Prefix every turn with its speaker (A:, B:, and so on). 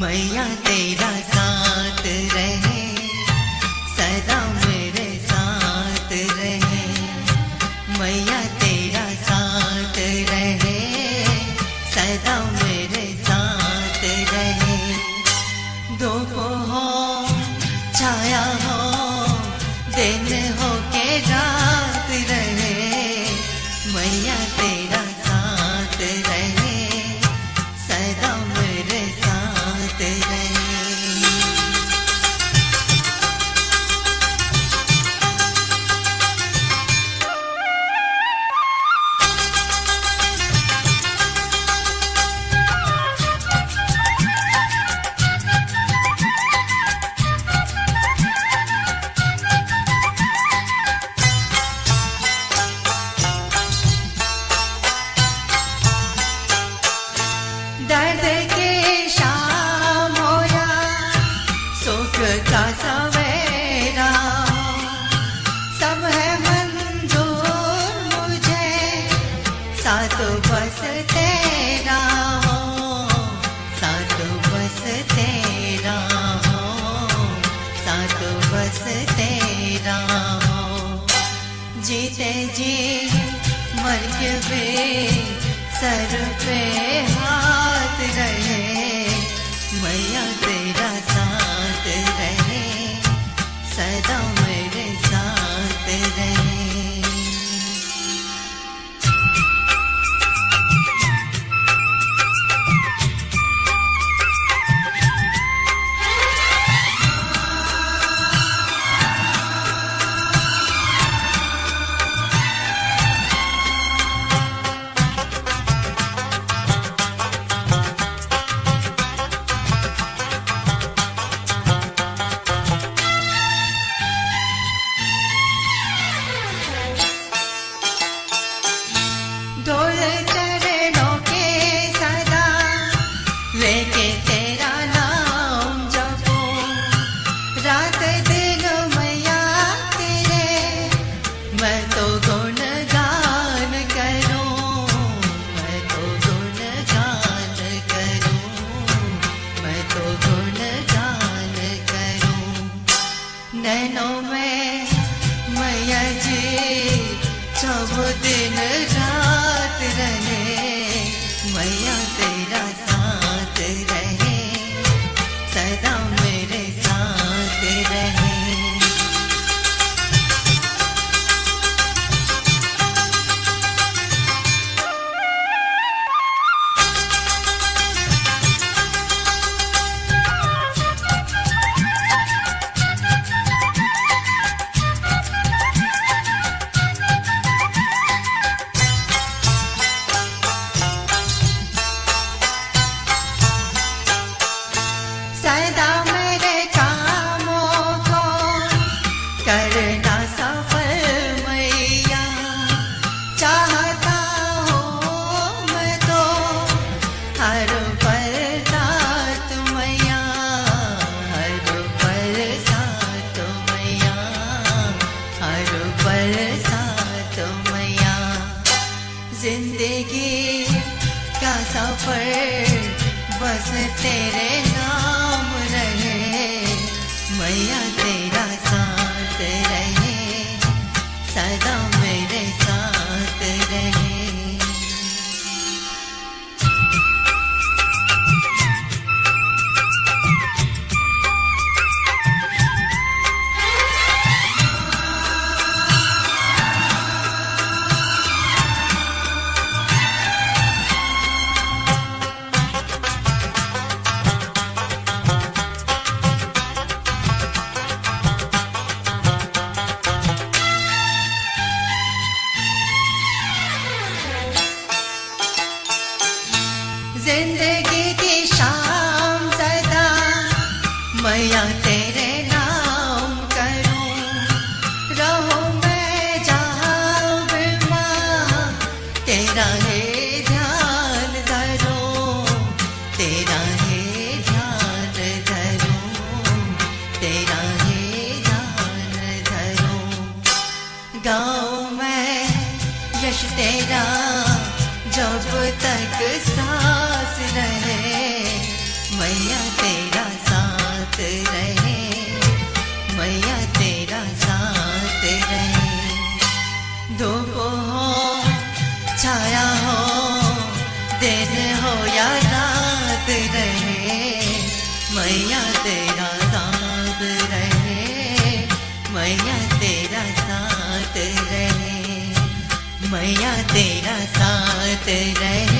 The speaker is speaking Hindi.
A: मैया तेरा साथ रहे सदा मेरे सातो बस तेरा हो सातो बस तेरा हो सातो बस तेरा हो। जीते जी मर के सर पे हाथ रहे, मैया तेरा साथ रहे, सदा मेरे दिन रात रहे मैया तेरा साथ रहे। सदा मैया, तेरे नाम करूँ। रहो मैं जा माँ तेरा है ध्यान धरो। तेरा है ध्यान धरो। तेरा है ध्यान धरो। गाँव में यश तेरा, जब तक सांस रहे। मैया तेरा हो, छाया हो हो या रहे, मैया तेरा रहे, मैया तेरा साथ रहे, मैया तेरा साथ रहे।